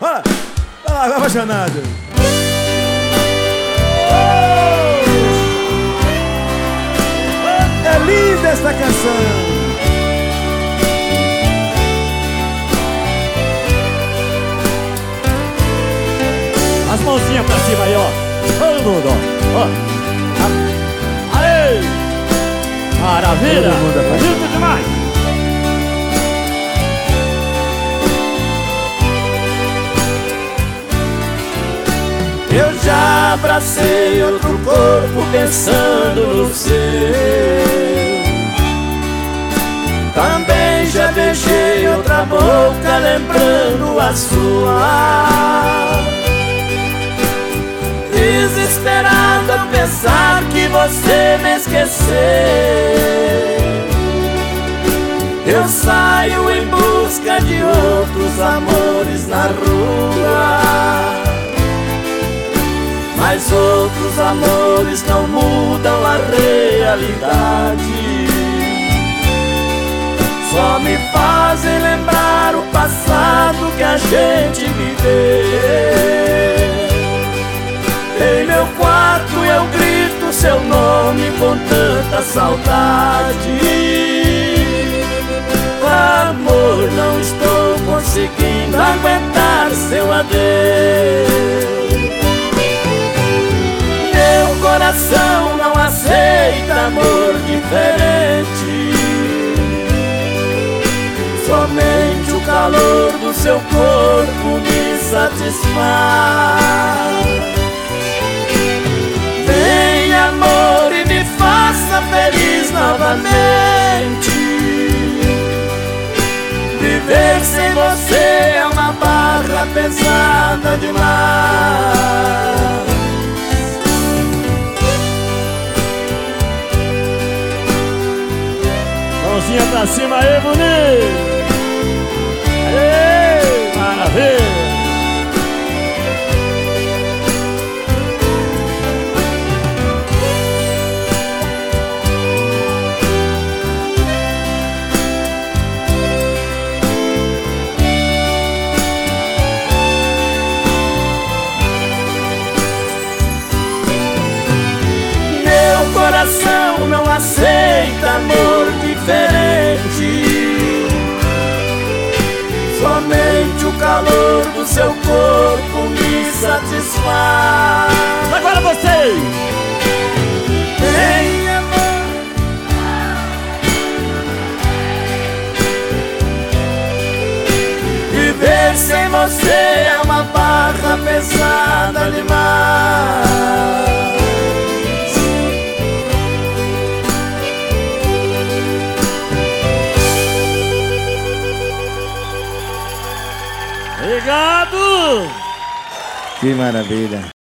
Olha, olha lá, apaixonado. É linda esta canção. As mãozinhas pra cima aí, ó. Todo mundo, ó. ó. Aê! Maravilha! Todo mundo. Lindo demais! Eu já abracei outro corpo pensando no seu. Também já beijei outra boca lembrando a sua. Desesperado a pensar que você me esqueceu. Eu saio em busca de outros amores na rua. Mas outros amores não mudam a realidade. Só me fazem lembrar o passado que a gente viveu. Em meu quarto eu grito seu nome com tanta saudade. Amor, não estou conseguindo aguentar seu adeus. Coração não aceita amor diferente. Somente o calor do seu corpo me satisfaz. Vem amor e me faça feliz novamente. Viver sem você é uma barra pesada demais. Pra cima aí, bonito! Maravilha! Coração não aceita amor diferente. Somente o calor do seu corpo me satisfaz. Agora vocês! Vem, amor. Viver sem você é uma barra pesada Obrigado! Que maravilha.